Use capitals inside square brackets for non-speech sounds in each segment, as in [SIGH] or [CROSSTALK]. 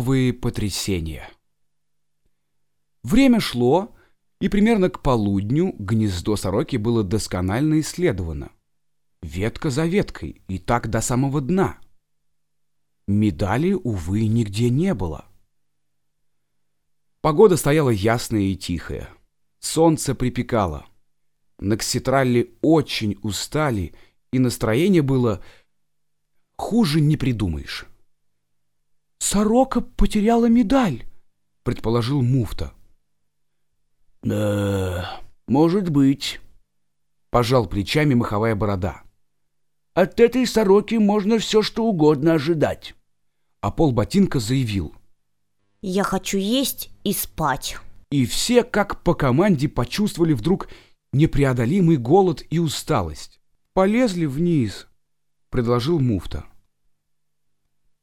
Новые потрясения. Время шло, и примерно к полудню гнездо сороки было досконально исследовано. Ветка за веткой, и так до самого дна. Медали, увы, нигде не было. Погода стояла ясная и тихая. Солнце припекало. Накситралли очень устали, и настроение было хуже не придумаешь. «Сорока потеряла медаль», — предположил муфта. «Да, может быть», — пожал плечами маховая борода. «От этой сороки можно все, что угодно ожидать». А пол ботинка заявил. «Я хочу есть и спать». И все, как по команде, почувствовали вдруг непреодолимый голод и усталость. «Полезли вниз», — предложил муфта.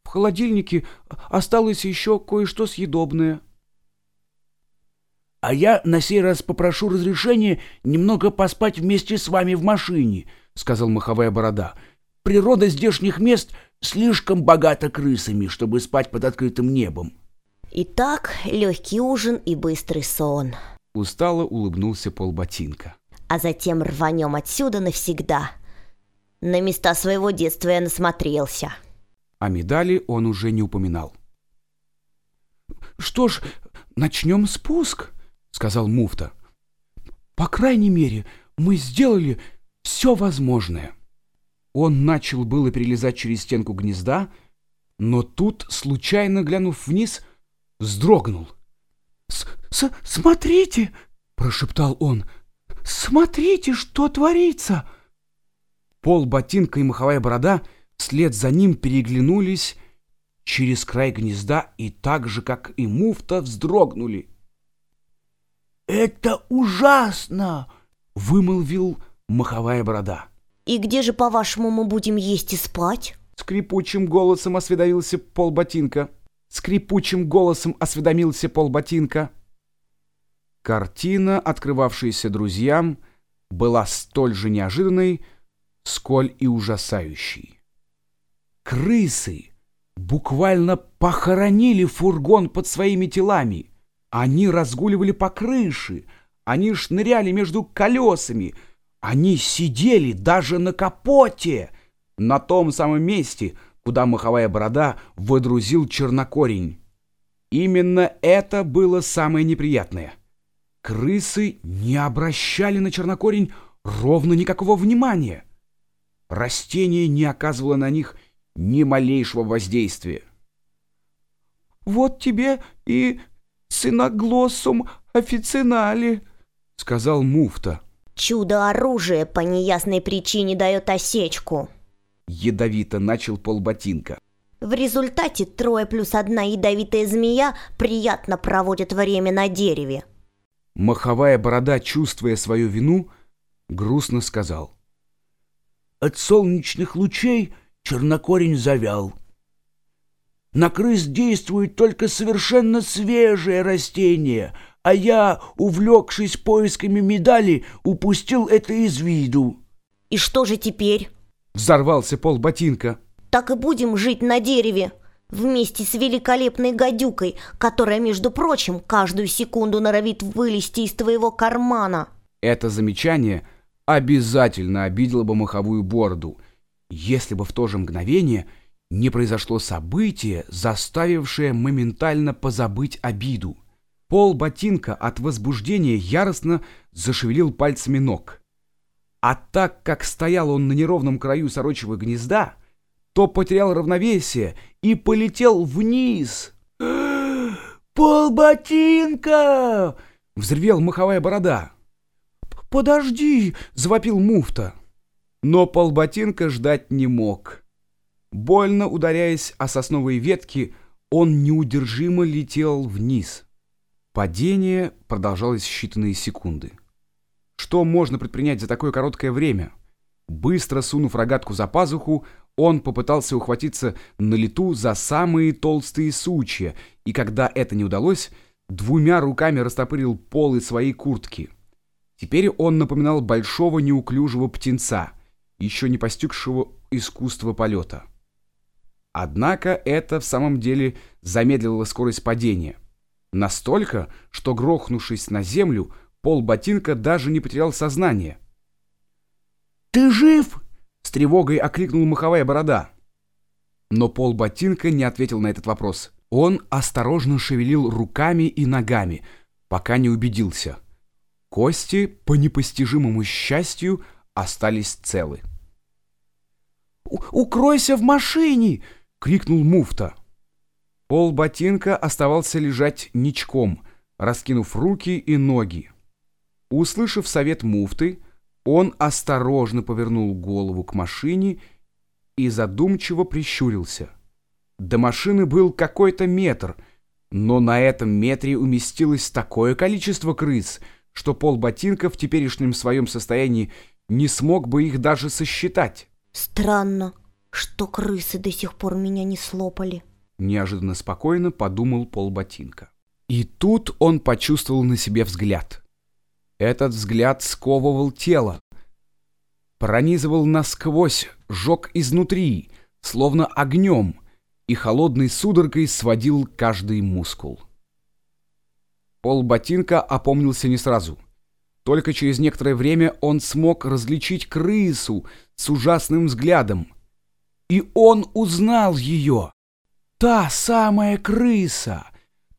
В холодильнике осталось еще кое-что съедобное. «А я на сей раз попрошу разрешения немного поспать вместе с вами в машине», — сказал маховая борода. «Природа здешних мест слишком богата крысами, чтобы спать под открытым небом». Итак, легкий ужин и быстрый сон. Устало улыбнулся полботинка. А затем рванем отсюда навсегда. На места своего детства я насмотрелся. О медали он уже не упоминал. «Что ж, начнем спуск», — сказал муфта. «По крайней мере, мы сделали все возможное». Он начал было перелезать через стенку гнезда, но тут, случайно глянув вниз, вздрогнул. С -с «Смотрите!» — прошептал он. «Смотрите, что творится!» Пол, ботинка и маховая борода — вслед за ним переглянулись через край гнезда и так же, как и муфта, вздрогнули. «Это ужасно!» — вымолвил маховая борода. «И где же, по-вашему, мы будем есть и спать?» Скрипучим голосом осведомился полботинка. Скрипучим голосом осведомился полботинка. Картина, открывавшаяся друзьям, была столь же неожиданной, сколь и ужасающей. Крысы буквально похоронили фургон под своими телами. Они разгуливали по крыше, они шныряли между колесами, они сидели даже на капоте, на том самом месте, куда маховая борода выдрузил чернокорень. Именно это было самое неприятное. Крысы не обращали на чернокорень ровно никакого внимания. Растение не оказывало на них ни малейшего воздействия. «Вот тебе и синоглоссум официнале», — сказал муфта. «Чудо-оружие по неясной причине дает осечку», — ядовито начал полботинка. В результате трое плюс одна ядовитая змея приятно проводят время на дереве. Маховая борода, чувствуя свою вину, грустно сказал. «От солнечных лучей чернокорень завял. На крыс действует только совершенно свежее растение, а я, увлекшись поисками медали, упустил это из виду. И что же теперь? Взорвался пол ботинка. Так и будем жить на дереве, вместе с великолепной гадюкой, которая, между прочим, каждую секунду норовит вылезти из твоего кармана. Это замечание обязательно обидело бы маховую бороду — если бы в то же мгновение не произошло событие, заставившее моментально позабыть обиду. Пол ботинка от возбуждения яростно зашевелил пальцами ног. А так как стоял он на неровном краю сорочьего гнезда, то потерял равновесие и полетел вниз. [GASPS] «Пол ботинка!» — взревел маховая борода. «Подожди!» — завопил муфта. Но полботинка ждать не мог. Больно ударяясь о сосновые ветки, он неудержимо летел вниз. Падение продолжалось считанные секунды. Что можно предпринять за такое короткое время? Быстро сунув рогатку за пазуху, он попытался ухватиться на лету за самые толстые сучья, и когда это не удалось, двумя руками растопырил полы своей куртки. Теперь он напоминал большого неуклюжего птенца — еще не постигшего искусства полета. Однако это в самом деле замедлило скорость падения. Настолько, что, грохнувшись на землю, пол ботинка даже не потерял сознание. «Ты жив?» — с тревогой окликнул маховая борода. Но пол ботинка не ответил на этот вопрос. Он осторожно шевелил руками и ногами, пока не убедился. Кости, по непостижимому счастью, остались целы. «Укройся в машине!» — крикнул муфта. Пол ботинка оставался лежать ничком, раскинув руки и ноги. Услышав совет муфты, он осторожно повернул голову к машине и задумчиво прищурился. До машины был какой-то метр, но на этом метре уместилось такое количество крыс, что пол ботинка в теперешнем своем состоянии не смог бы их даже сосчитать. Странно, что крысы до сих пор меня не слопали. Неожиданно спокойно подумал пол ботинка. И тут он почувствовал на себе взгляд. Этот взгляд сковывал тело, пронизывал насквозь, жег изнутри, словно огнем, и холодной судорогой сводил каждый мускул. Пол ботинка опомнился не сразу. Только через некоторое время он смог различить крысу с ужасным взглядом. И он узнал ее. Та самая крыса,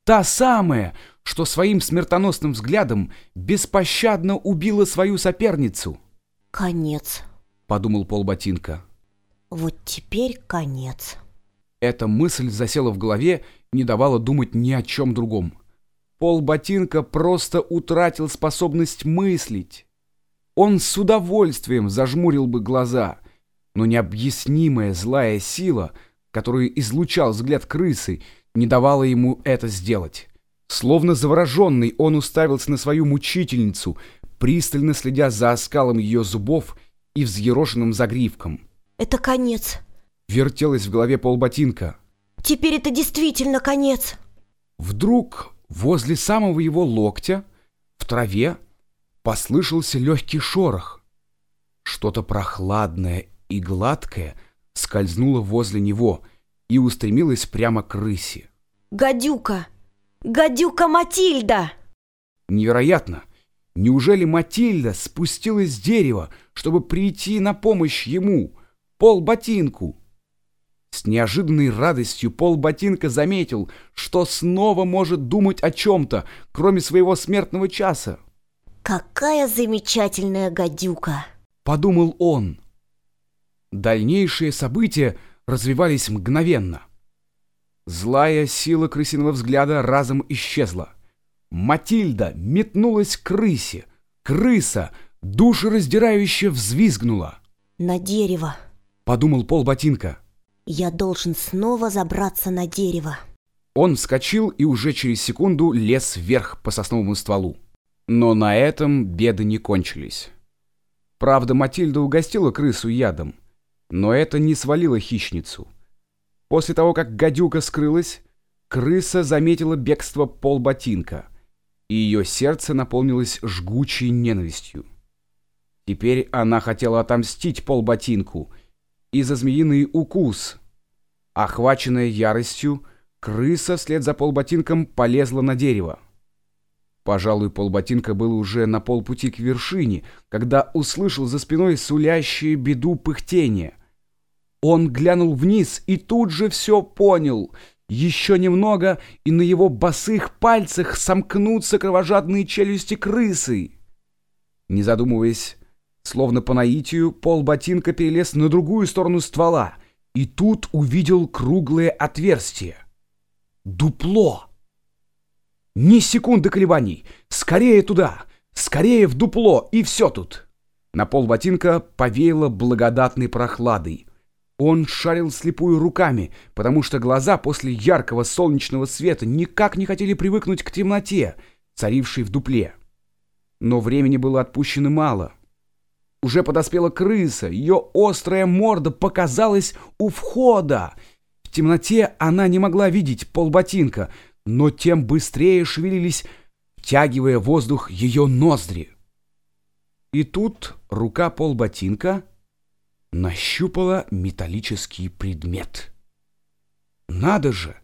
та самая, что своим смертоносным взглядом беспощадно убила свою соперницу. «Конец», — подумал полботинка. «Вот теперь конец». Эта мысль засела в голове, не давала думать ни о чем другом. Полботинка просто утратил способность мыслить. Он с удовольствием зажмурил бы глаза, но необъяснимая злая сила, которую излучал взгляд крысы, не давала ему это сделать. Словно завороженный, он уставился на свою мучительницу, пристально следя за оскалом ее зубов и взъерошенным загривком. «Это конец!» — вертелась в голове полботинка. «Теперь это действительно конец!» Вдруг возле самого его локтя в траве послышался легкий шорох. Что-то прохладное и гладкое скользнуло возле него и устремилось прямо к рысе. «Гадюка!» «Гадюка Матильда!» Невероятно! Неужели Матильда спустилась с дерева, чтобы прийти на помощь ему, Пол Ботинку? С неожиданной радостью Пол Ботинка заметил, что снова может думать о чем-то, кроме своего смертного часа. «Какая замечательная гадюка!» — подумал он. Дальнейшие события развивались мгновенно. Злая сила крысиного взгляда разом исчезла. Матильда метнулась к крысе. Крыса душераздирающе взвизгнула. «На дерево», — подумал Пол Ботинка. «Я должен снова забраться на дерево». Он вскочил и уже через секунду лез вверх по сосновому стволу. Но на этом беды не кончились. Правда, Матильда угостила крысу ядом, но это не свалило хищницу — После того, как гадюка скрылась, крыса заметила бегство полботинка, и ее сердце наполнилось жгучей ненавистью. Теперь она хотела отомстить полботинку и за змеиный укус. Охваченная яростью, крыса вслед за полботинком полезла на дерево. Пожалуй, полботинка был уже на полпути к вершине, когда услышал за спиной сулящее беду пыхтение. Он глянул вниз и тут же все понял. Еще немного, и на его босых пальцах сомкнутся кровожадные челюсти крысы. Не задумываясь, словно по наитию, пол ботинка перелез на другую сторону ствола и тут увидел круглое отверстие. Дупло! Ни секунды колебаний! Скорее туда! Скорее в дупло! И все тут! На пол ботинка повеяло благодатной прохладой. Он шарил слепую руками, потому что глаза после яркого солнечного света никак не хотели привыкнуть к темноте, царившей в дупле. Но времени было отпущено мало. Уже подоспела крыса, ее острая морда показалась у входа. В темноте она не могла видеть полботинка, но тем быстрее шевелились, втягивая воздух ее ноздри. И тут рука полботинка — нащупала металлический предмет. Надо же!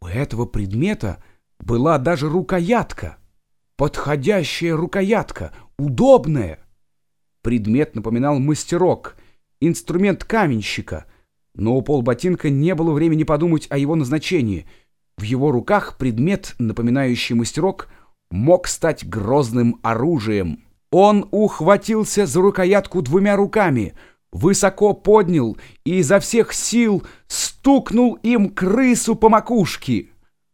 У этого предмета была даже рукоятка. Подходящая рукоятка, удобная. Предмет напоминал мастерок, инструмент каменщика, но у полботинка не было времени подумать о его назначении. В его руках предмет, напоминающий мастерок, мог стать грозным оружием. Он ухватился за рукоятку двумя руками, высоко поднял и изо всех сил стукнул им крысу по макушке.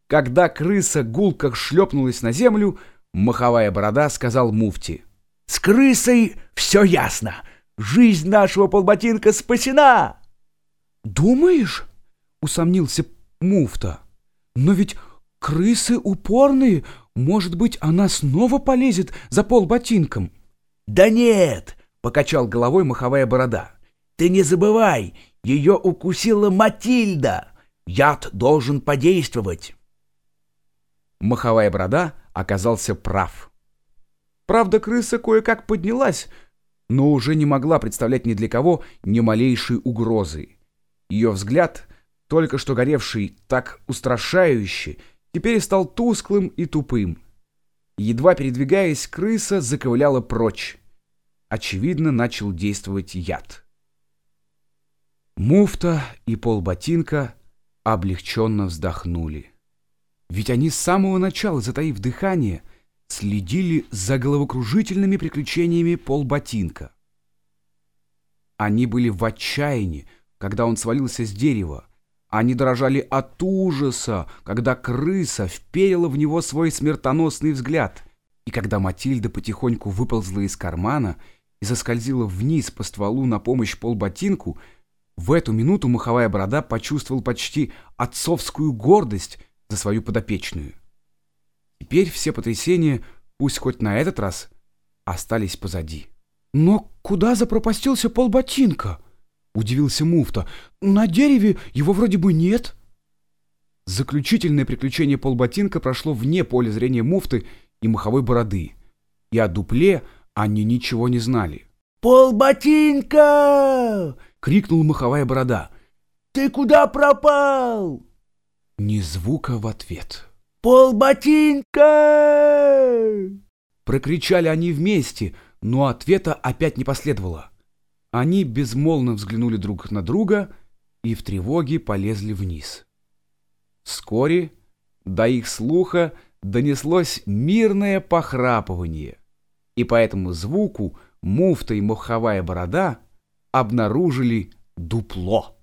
Когда крыса гулко шлепнулась на землю, маховая борода сказал муфти. «С крысой все ясно. Жизнь нашего полботинка спасена!» «Думаешь?» — усомнился муфта. «Но ведь крысы упорные, может быть, она снова полезет за полботинком?» «Да нет!» — покачал головой маховая борода. «Ты не забывай, ее укусила Матильда. Яд должен подействовать». Маховая борода оказался прав. Правда, крыса кое-как поднялась, но уже не могла представлять ни для кого ни малейшей угрозы. Ее взгляд, только что горевший так устрашающе, теперь стал тусклым и тупым. Едва передвигаясь, крыса заковыляла прочь. Очевидно, начал действовать яд. Муфта и полботинка облегченно вздохнули. Ведь они с самого начала, затаив дыхание, следили за головокружительными приключениями полботинка. Они были в отчаянии, когда он свалился с дерева, они дрожали от ужаса, когда крыса вперила в него свой смертоносный взгляд, и когда Матильда потихоньку выползла из кармана и заскользила вниз по стволу на помощь полботинку, в эту минуту маховая борода почувствовал почти отцовскую гордость за свою подопечную. Теперь все потрясения, пусть хоть на этот раз, остались позади. «Но куда запропастился полботинка?» — удивился муфта. «На дереве его вроде бы нет». Заключительное приключение полботинка прошло вне поля зрения муфты и маховой бороды, и о дупле они ничего не знали. «Полботинка!» — крикнул маховая борода. «Ты куда пропал?» Ни звука в ответ. «Полботинка!» Прокричали они вместе, но ответа опять не последовало. Они безмолвно взглянули друг на друга и в тревоге полезли вниз. Вскоре до их слуха донеслось мирное похрапывание, и по этому звуку муфта и моховая борода обнаружили дупло.